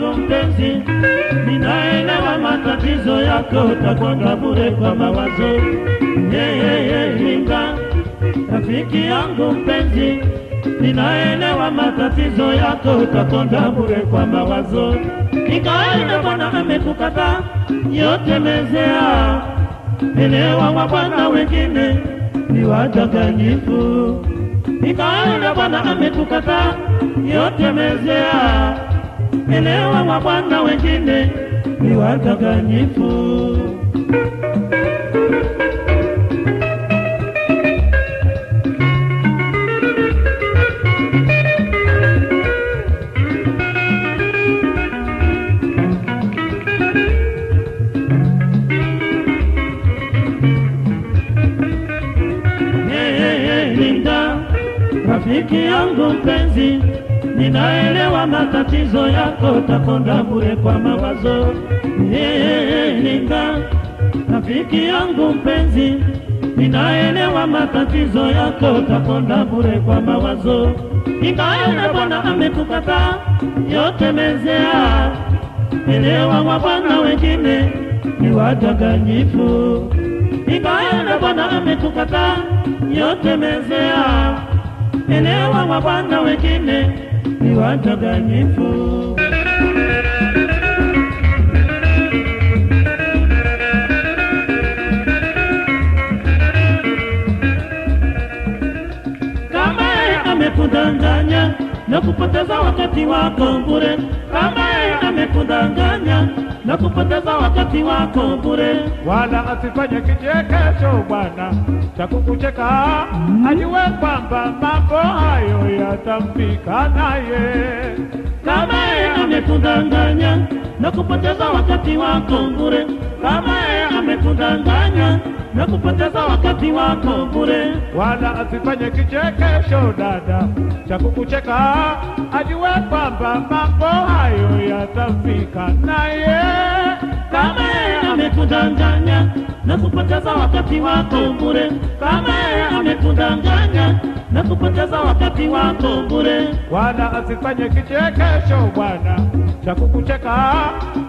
yangu mpenzi, ninaelewa matatizo yako, utakwanga bure kwa mawazo. Hey, hey, hey, Linga, rafiki yangu mpenzi, ninaelewa matatizo yako, utakwanga bure kwa mawazo. Nikaenda bwana amekukataa yote mezea, elewa wa bwana wengine ni wadanganyifu. Nikaenda bwana ametukataa yote mezea, elewa wa bwana wengine ni wadanganyifu. Linda, rafiki yangu mpenzi, ninaelewa matatizo yako, utakonda bure kwa mawazo. ninga rafiki yangu mpenzi, ninaelewa matatizo yako, utakonda bure kwa mawazo. Ingaona Bwana amekukataa yote mezea, elewa wa bwana wengine ni wadanganyifu. Ingaona Bwana ametukata yote mezea, elewa wa bwana wengine ni yeye amekudanganya na kupoteza wakati wako bure, kama yeye amekudanganya na kupoteza wakati wako bure, wala asifanye kichekesho bwana cha kukucheka, ajue kwamba mambo hayo yatamfika naye. kama yeye amekudanganya na kupoteza wakati wako bure, kama yeye amekudanganya na kupoteza wakati wako bure, wala asifanye kichekesho dada cha kukucheka, ajue kwamba mambo hayo yatamfika naye. kama yeye amekudanganya na kupoteza wakati wako bure, kama yeye amekudanganya na kupoteza wakati wako bure, Bwana asifanye kichekesho bwana cha kukucheka,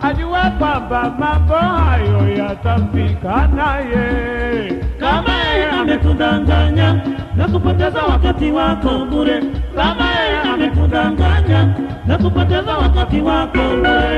ajue kwamba mambo hayo yatamfika naye. kama yeye amekudanganya na kupoteza wakati wako bure, kama yeye amekudanganya na kupoteza wakati wako bure.